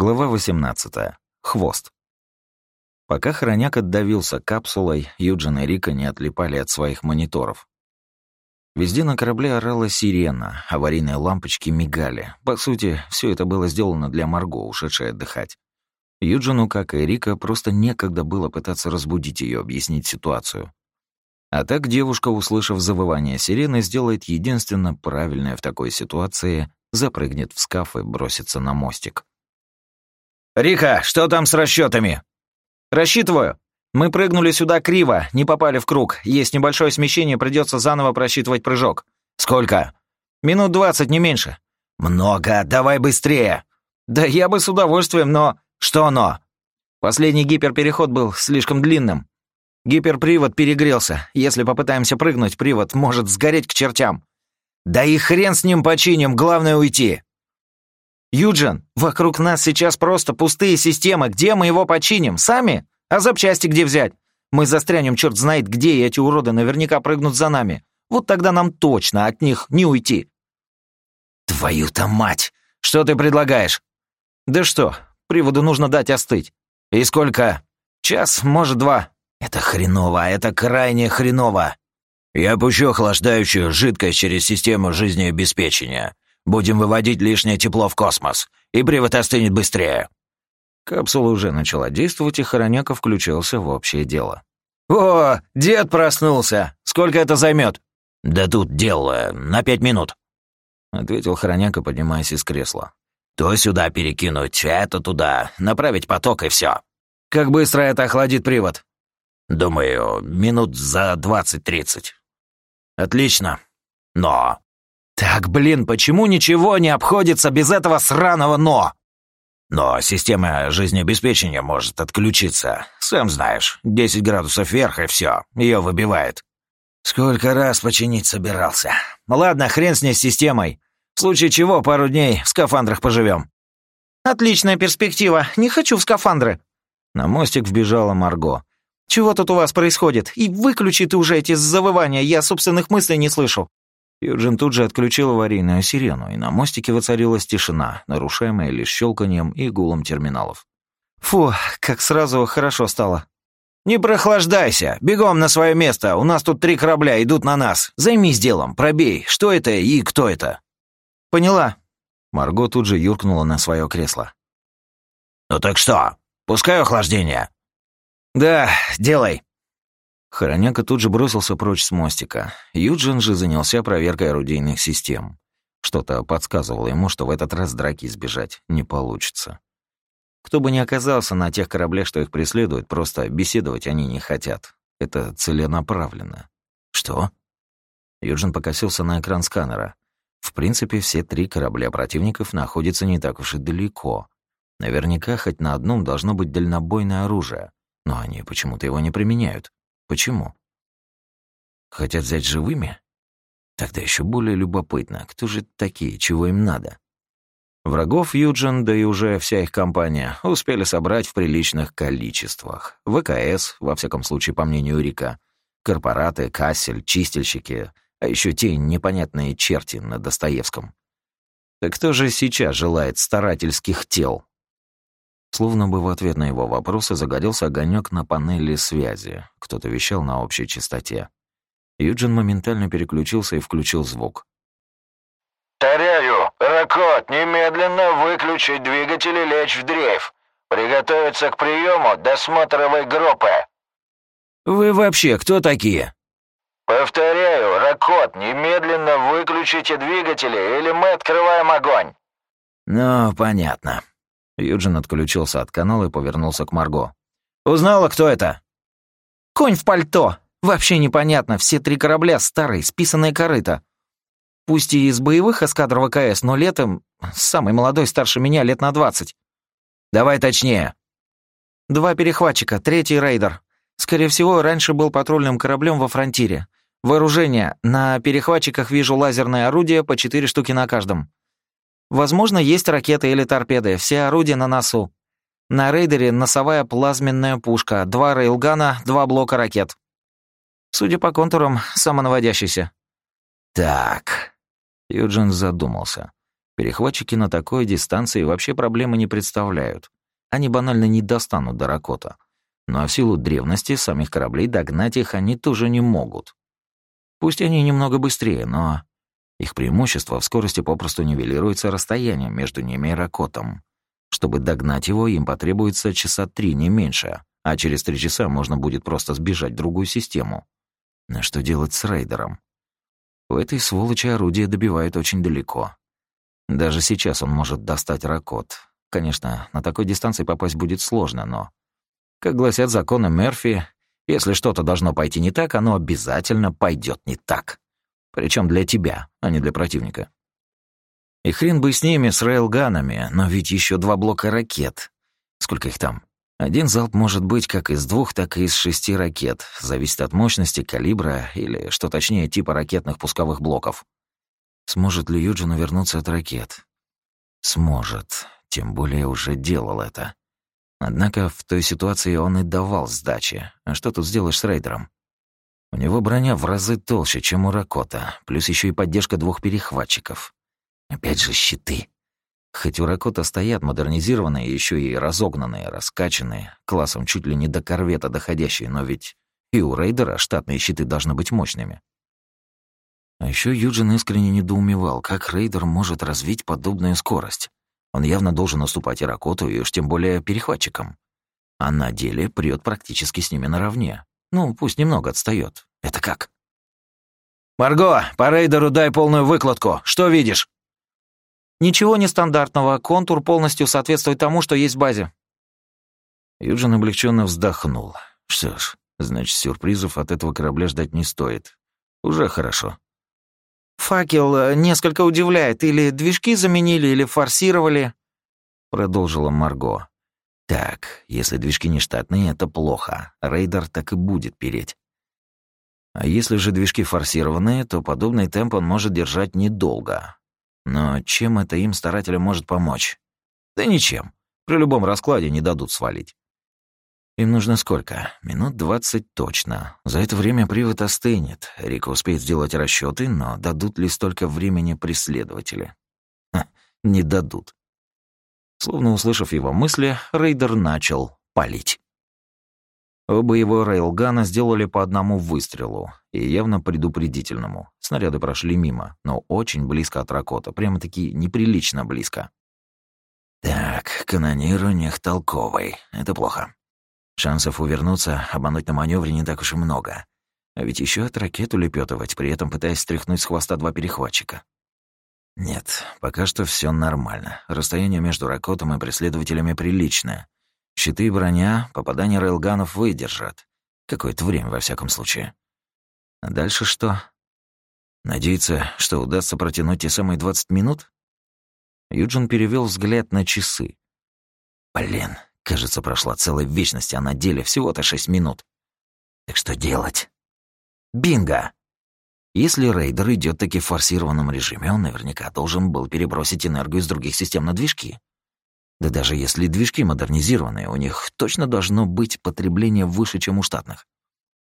Глава 18. Хвост. Пока хроняк отдавился капсулой, Юджин и Рика не отлипали от своих мониторов. Везде на корабле орала сирена, аварийные лампочки мигали. По сути, все это было сделано для Марго, ушедшей отдыхать. Юджину, как и Рика, просто некогда было пытаться разбудить ее, объяснить ситуацию. А так девушка, услышав завывание сирены, сделает единственно правильное в такой ситуации — запрыгнет в скаф и бросится на мостик. «Рика, что там с расчетами? «Рассчитываю. Мы прыгнули сюда криво, не попали в круг. Есть небольшое смещение, придется заново просчитывать прыжок». «Сколько?» «Минут двадцать, не меньше». «Много, давай быстрее». «Да я бы с удовольствием, но...» «Что но?» Последний гиперпереход был слишком длинным. Гиперпривод перегрелся. Если попытаемся прыгнуть, привод может сгореть к чертям. «Да и хрен с ним починим, главное уйти!» «Юджин, вокруг нас сейчас просто пустые системы. Где мы его починим? Сами? А запчасти где взять? Мы застрянем черт знает где, и эти уроды наверняка прыгнут за нами. Вот тогда нам точно от них не уйти». «Твою-то мать! Что ты предлагаешь?» «Да что, приводу нужно дать остыть». «И сколько?» «Час, может, два». «Это хреново, это крайне хреново. Я пущу охлаждающую жидкость через систему жизнеобеспечения. Будем выводить лишнее тепло в космос, и привод остынет быстрее». Капсула уже начала действовать, и Хороняка включился в общее дело. «О, дед проснулся! Сколько это займет?» «Да тут дело на пять минут», — ответил Хороняка, поднимаясь из кресла. «То сюда перекинуть, это туда, направить поток и все. Как быстро это охладит привод?» «Думаю, минут за двадцать-тридцать». «Отлично. Но так, блин, почему ничего не обходится без этого сраного «но»? Но система жизнеобеспечения может отключиться. Сам знаешь, 10 градусов вверх и все, ее выбивает. Сколько раз починить собирался. Ладно, хрен с ней с системой. В случае чего пару дней в скафандрах поживем. Отличная перспектива. Не хочу в скафандры. На мостик вбежала Марго. Чего тут у вас происходит? И выключи ты уже эти завывания, я собственных мыслей не слышу. Юджин тут же отключил аварийную сирену, и на мостике воцарилась тишина, нарушаемая лишь щелканием и гулом терминалов. «Фу, как сразу хорошо стало». «Не прохлаждайся! Бегом на свое место! У нас тут три корабля идут на нас! Займись делом, пробей, что это и кто это!» «Поняла». Марго тут же юркнула на свое кресло. «Ну так что, пускай охлаждение?» «Да, делай». Хороняка тут же бросился прочь с мостика. Юджин же занялся проверкой орудийных систем. Что-то подсказывало ему, что в этот раз драки избежать не получится. Кто бы ни оказался на тех кораблях, что их преследуют, просто беседовать они не хотят. Это целенаправленно. Что? Юджин покосился на экран сканера. В принципе, все три корабля противников находятся не так уж и далеко. Наверняка хоть на одном должно быть дальнобойное оружие, но они почему-то его не применяют. Почему? Хотят взять живыми? Тогда еще более любопытно, кто же такие, чего им надо? Врагов Юджин, да и уже вся их компания, успели собрать в приличных количествах. ВКС, во всяком случае, по мнению Рика, корпораты, кассель, чистильщики, а еще те непонятные черти на Достоевском. Так кто же сейчас желает старательских тел, Словно бы в ответ на его вопросы загорелся огонек на панели связи. Кто-то вещал на общей частоте. Юджин моментально переключился и включил звук. «Таряю, Ракот, немедленно выключить двигатель и лечь в дрейф. Приготовиться к приему досмотровой группы». «Вы вообще кто такие?» «Повторяю, Ракот, немедленно выключите двигатели, или мы открываем огонь». «Ну, понятно», Юджин отключился от канала и повернулся к Марго. «Узнала, кто это?» «Конь в пальто! Вообще непонятно, все три корабля старые, списанные корыто. Пусть и из боевых эскадр ВКС, но летом самый молодой старше меня лет на двадцать». «Давай точнее». «Два перехватчика, третий рейдер. Скорее всего, раньше был патрульным кораблем во фронтире. Вооружение. На перехватчиках вижу лазерное орудие по четыре штуки на каждом. Возможно, есть ракеты или торпеды, все орудия на носу. На рейдере носовая плазменная пушка, два рейлгана, два блока ракет. Судя по контурам, самонаводящийся. Так. Юджин задумался. Перехватчики на такой дистанции вообще проблемы не представляют. Они банально не достанут до Ракота. Ну а в силу древности самих кораблей догнать их они тоже не могут. Пусть они немного быстрее, но их преимущество в скорости попросту нивелируется расстоянием между ними и Ракотом. Чтобы догнать его, им потребуется часа три, не меньше, а через три часа можно будет просто сбежать в другую систему. Но что делать с рейдером? У этой сволочи орудие добивает очень далеко. Даже сейчас он может достать Ракот. Конечно, на такой дистанции попасть будет сложно, но... Как гласят законы Мерфи, если что-то должно пойти не так, оно обязательно пойдет не так. Причем для тебя, а не для противника. И хрен бы с ними, с рейлганами, но ведь еще два блока ракет. Сколько их там? Один залп может быть как из двух, так и из шести ракет. Зависит от мощности, калибра или, что точнее, типа ракетных пусковых блоков. Сможет ли Юджин вернуться от ракет? Сможет. Тем более уже делал это. Однако в той ситуации он и давал сдачи. А что тут сделаешь с рейдером? У него броня в разы толще, чем у Ракота, плюс еще и поддержка двух перехватчиков. Опять же щиты. Хоть у Ракота стоят модернизированные, еще и разогнанные, раскачанные, классом чуть ли не до корвета доходящие, но ведь и у рейдера штатные щиты должны быть мощными. А еще Юджин искренне недоумевал, как рейдер может развить подобную скорость. Он явно должен уступать Иракоту и уж тем более перехватчикам. А на деле прет практически с ними наравне. Ну, пусть немного отстает. Это как? «Марго, по рейдеру дай полную выкладку. Что видишь?» «Ничего нестандартного. Контур полностью соответствует тому, что есть в базе». Юджин облегченно вздохнул. Что ж, значит, сюрпризов от этого корабля ждать не стоит. Уже хорошо. «Факел э, несколько удивляет. Или движки заменили, или форсировали», — продолжила Марго. «Так, если движки не штатные, это плохо. Рейдер так и будет переть. А если же движки форсированные, то подобный темп он может держать недолго. Но чем это им старателям может помочь? Да ничем. При любом раскладе не дадут свалить. Им нужно сколько? Минут двадцать точно. За это время привод остынет. Рика успеет сделать расчеты, но дадут ли столько времени преследователи? Ха, не дадут. Словно услышав его мысли, рейдер начал палить. Оба его рейлгана сделали по одному выстрелу, и явно предупредительному. Снаряды прошли мимо, но очень близко от Ракота, прямо-таки неприлично близко. Так, канонир у них толковый. Это плохо. Шансов увернуться, обмануть на маневре не так уж и много. А ведь еще от ракет улепетывать, при этом пытаясь стряхнуть с хвоста два перехватчика. Нет, пока что все нормально. Расстояние между Ракотом и преследователями приличное. Щиты и броня попадание рейлганов выдержат. Какое-то время, во всяком случае. А дальше что? Надеяться, что удастся протянуть те самые 20 минут? Юджин перевел взгляд на часы. Блин, Кажется, прошла целая вечность, а на деле всего-то шесть минут. Так что делать? Бинго! Если рейдер идет таки в форсированном режиме, он наверняка должен был перебросить энергию из других систем на движки. Да даже если движки модернизированные, у них точно должно быть потребление выше, чем у штатных.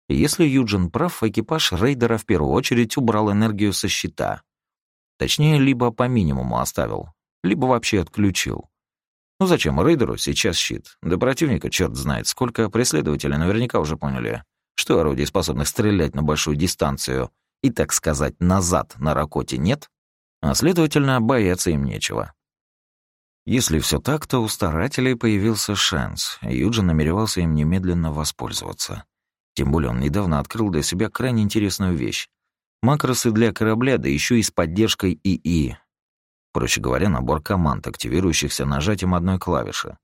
Если Юджин прав, экипаж рейдера в первую очередь убрал энергию со щита. Точнее, либо по минимуму оставил, либо вообще отключил. Ну зачем рейдеру сейчас щит? До противника черт знает сколько, преследователи наверняка уже поняли, что орудий, способных стрелять на большую дистанцию и, так сказать, назад на ракоте нет, а следовательно, бояться им нечего. Если все так, то у старателей появился шанс, и Юджин намеревался им немедленно воспользоваться. Тем более он недавно открыл для себя крайне интересную вещь. Макросы для корабля, да еще и с поддержкой ИИ, Проще говоря, набор команд, активирующихся нажатием одной клавиши.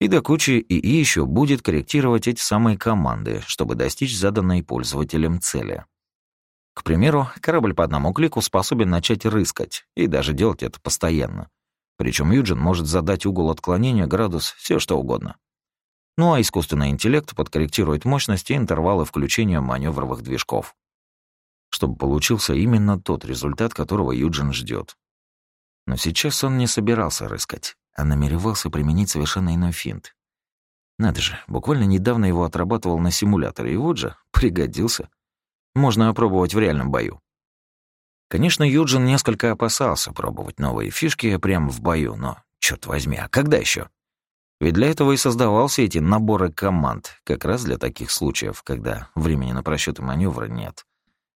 И до кучи ИИ еще будет корректировать эти самые команды, чтобы достичь заданной пользователем цели. К примеру, корабль по одному клику способен начать рыскать, и даже делать это постоянно. Причем Юджин может задать угол отклонения, градус, все что угодно. Ну а искусственный интеллект подкорректирует мощность и интервалы включения маневровых движков. Чтобы получился именно тот результат, которого Юджин ждет. Но сейчас он не собирался рыскать, а намеревался применить совершенно иной финт. Надо же, буквально недавно его отрабатывал на симуляторе, и вот же, пригодился. Можно опробовать в реальном бою. Конечно, Юджин несколько опасался пробовать новые фишки прямо в бою, но, черт возьми, а когда еще? Ведь для этого и создавался эти наборы команд, как раз для таких случаев, когда времени на просчеты маневра нет,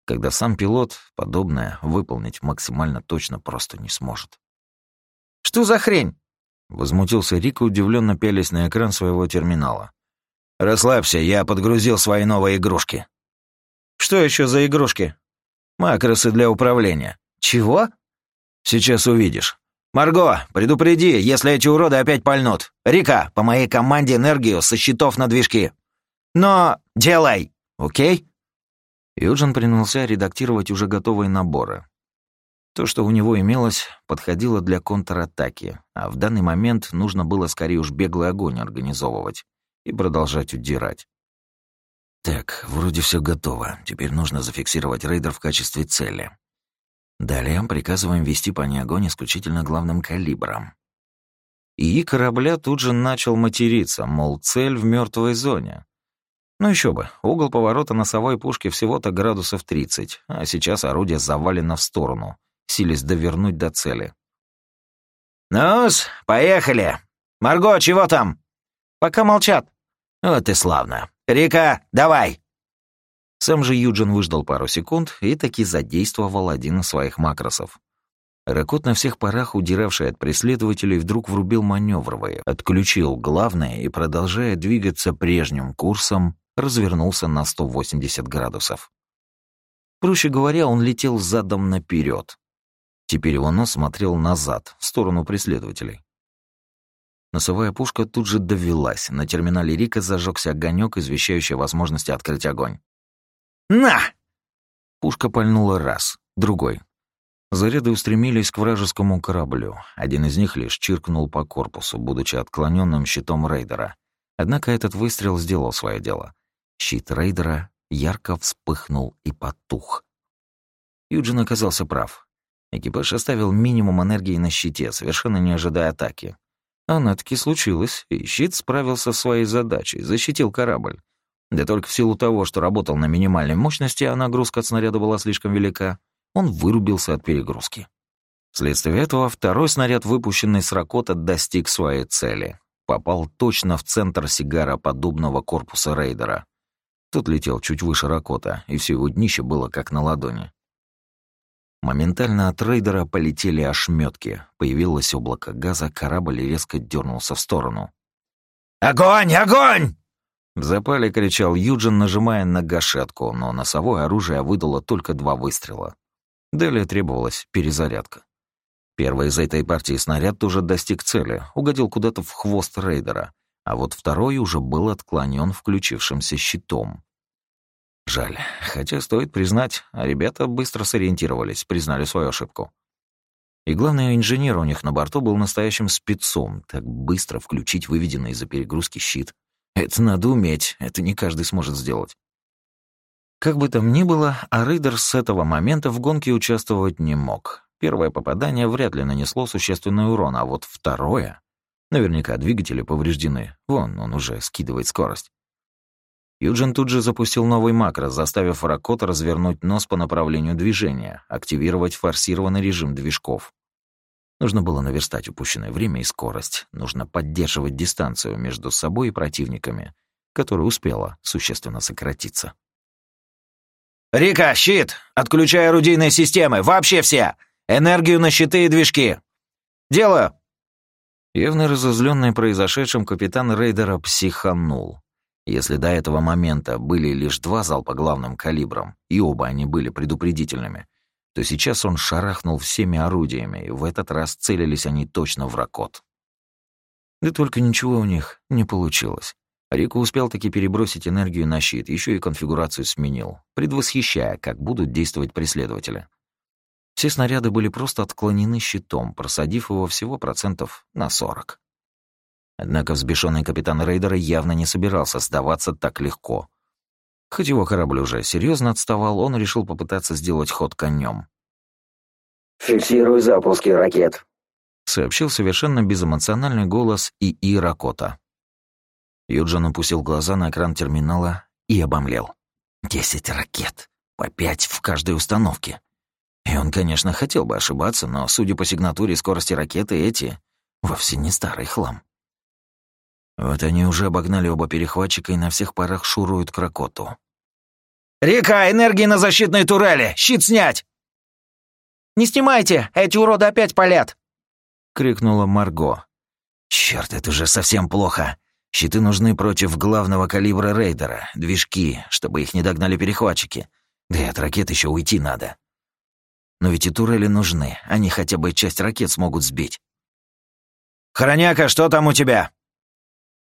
когда сам пилот подобное выполнить максимально точно просто не сможет. «Что за хрень?» — возмутился Рика, удивленно пялясь на экран своего терминала. «Расслабься, я подгрузил свои новые игрушки». «Что еще за игрушки?» «Макросы для управления». «Чего?» «Сейчас увидишь. «Марго, предупреди, если эти уроды опять пальнут. Рика, по моей команде энергию со счетов на движки. Но делай, окей?» Юджин принялся редактировать уже готовые наборы. То, что у него имелось, подходило для контратаки, а в данный момент нужно было скорее уж беглый огонь организовывать и продолжать удирать. Так, вроде все готово. Теперь нужно зафиксировать рейдер в качестве цели. Далее приказываем вести по ней огонь исключительно главным калибром. И корабля тут же начал материться, мол, цель в мертвой зоне. Ну еще бы, угол поворота носовой пушки всего-то градусов 30, а сейчас орудие завалено в сторону, силясь довернуть до цели. «Ну-с, поехали! Марго, чего там?» «Пока молчат». «Вот и славно. Рика, давай!» Сам же Юджин выждал пару секунд и таки задействовал один из своих макросов. Ракот на всех парах, удиравший от преследователей, вдруг врубил маневровые, отключил главное и, продолжая двигаться прежним курсом, развернулся на 180 градусов. Проще говоря, он летел задом наперед. Теперь его нос смотрел назад, в сторону преследователей. Носовая пушка тут же довелась. На терминале Рика зажегся огонек, извещающий о возможности открыть огонь. «На!» Пушка пальнула раз, другой. Заряды устремились к вражескому кораблю. Один из них лишь чиркнул по корпусу, будучи отклоненным щитом рейдера. Однако этот выстрел сделал свое дело. Щит рейдера ярко вспыхнул и потух. Юджин оказался прав. Экипаж оставил минимум энергии на щите, совершенно не ожидая атаки. Она-таки случилась, и щит справился со своей задачей, защитил корабль. Да только в силу того, что работал на минимальной мощности, а нагрузка от снаряда была слишком велика, он вырубился от перегрузки. Вследствие этого второй снаряд, выпущенный с Ракота, достиг своей цели. Попал точно в центр сигара подобного корпуса рейдера. Тот летел чуть выше Ракота, и все его днище было как на ладони. Моментально от рейдера полетели ошметки. Появилось облако газа, корабль резко дернулся в сторону. «Огонь! Огонь!» В запале кричал Юджин, нажимая на гашетку, но носовое оружие выдало только два выстрела. Далее требовалась перезарядка. Первый из этой партии снаряд уже достиг цели, угодил куда-то в хвост рейдера, а вот второй уже был отклонен включившимся щитом. Жаль, хотя стоит признать, ребята быстро сориентировались, признали свою ошибку. И главное, инженер у них на борту был настоящим спецом, так быстро включить выведенный из-за перегрузки щит — это надо уметь, это не каждый сможет сделать. Как бы там ни было, а Рейдер с этого момента в гонке участвовать не мог. Первое попадание вряд ли нанесло существенный урон, а вот второе... Наверняка двигатели повреждены. Вон, он уже скидывает скорость. Юджин тут же запустил новый макро, заставив Ракот развернуть нос по направлению движения, активировать форсированный режим движков. Нужно было наверстать упущенное время и скорость. Нужно поддерживать дистанцию между собой и противниками, которая успела существенно сократиться. «Рика, щит! Отключай орудийные системы! Вообще все! Энергию на щиты и движки! Делаю!» Явно разозленный произошедшим, капитан рейдера психанул. Если до этого момента были лишь два залпа главным калибром, и оба они были предупредительными, то сейчас он шарахнул всеми орудиями, и в этот раз целились они точно в ракот. Да только ничего у них не получилось. Рико успел таки перебросить энергию на щит, еще и конфигурацию сменил, предвосхищая, как будут действовать преследователи. Все снаряды были просто отклонены щитом, просадив его всего процентов на 40. Однако взбешенный капитан рейдера явно не собирался сдаваться так легко. Хоть его корабль уже серьезно отставал, он решил попытаться сделать ход конем. «Фиксирую запуски ракет», — сообщил совершенно безэмоциональный голос ИИ Ракота. Юджин опустил глаза на экран терминала и обомлел. «Десять ракет. По пять в каждой установке. И он, конечно, хотел бы ошибаться, но, судя по сигнатуре и скорости ракеты, эти вовсе не старый хлам. Вот они уже обогнали оба перехватчика и на всех парах шуруют к Ракоту. «Река, энергии на защитной турели! Щит снять!» «Не снимайте! Эти уроды опять палят!» — крикнула Марго. «Чёрт, это уже совсем плохо. Щиты нужны против главного калибра рейдера, движки, чтобы их не догнали перехватчики. Да и от ракет еще уйти надо. Но ведь и турели нужны, они хотя бы часть ракет смогут сбить». «Хороняка, что там у тебя?»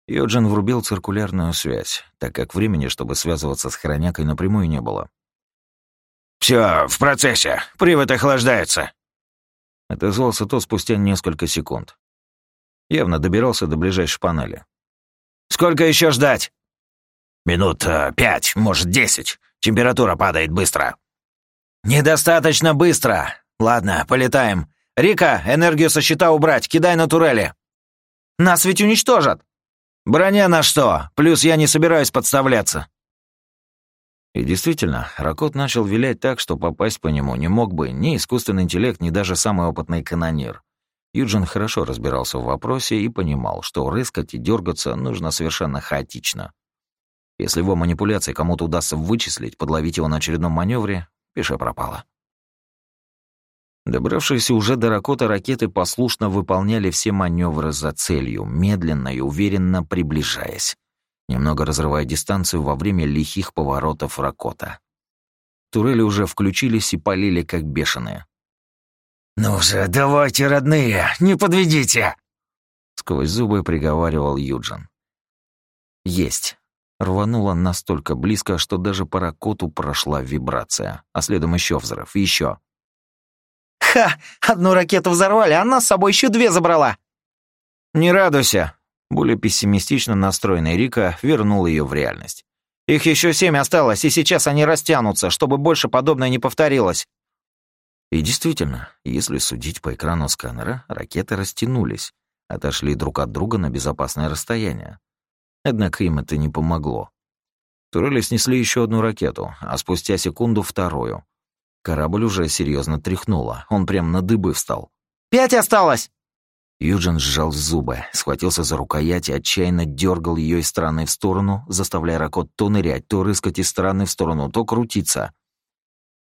Юджин врубил циркулярную связь, так как времени, чтобы связываться с хронякой напрямую не было. «Все, в процессе. Привод охлаждается». Отозвался тот спустя несколько секунд. Явно добирался до ближайшей панели. «Сколько еще ждать?» «Минут э, пять, может, десять. Температура падает быстро». «Недостаточно быстро. Ладно, полетаем. Рика, энергию со щита убрать, кидай на турели». «Нас ведь уничтожат!» «Броня на что? Плюс я не собираюсь подставляться». И действительно, Ракот начал вилять так, что попасть по нему не мог бы ни искусственный интеллект, ни даже самый опытный канонир. Юджин хорошо разбирался в вопросе и понимал, что рыскать и дергаться нужно совершенно хаотично. Если его манипуляции кому-то удастся вычислить, подловить его на очередном маневре, пиша пропала. Добравшиеся уже до Ракота ракеты послушно выполняли все маневры за целью, медленно и уверенно приближаясь, немного разрывая дистанцию во время лихих поворотов Ракота. Турели уже включились и полили как бешеные. «Ну же, давайте, родные, не подведите!» Сквозь зубы приговаривал Юджин. «Есть!» Рвануло настолько близко, что даже по Ракоту прошла вибрация, а следом еще взрыв, еще. «Ха! Одну ракету взорвали, а нас с собой еще две забрала!» «Не радуйся!» Более пессимистично настроенный Рика вернул ее в реальность. «Их еще семь осталось, и сейчас они растянутся, чтобы больше подобное не повторилось». И действительно, если судить по экрану сканера, ракеты растянулись, отошли друг от друга на безопасное расстояние. Однако им это не помогло. Турели снесли еще одну ракету, а спустя секунду вторую. Корабль уже серьезно тряхнуло, он прям на дыбы встал. «Пять осталось!» Юджин сжал зубы, схватился за рукоять и отчаянно дергал ее из стороны в сторону, заставляя Ракот то нырять, то рыскать из стороны в сторону, то крутиться.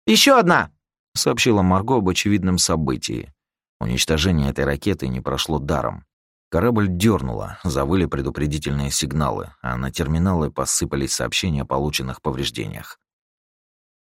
«Еще одна!» — сообщила Марго об очевидном событии. Уничтожение этой ракеты не прошло даром. Корабль дернуло, завыли предупредительные сигналы, а на терминалы посыпались сообщения о полученных повреждениях.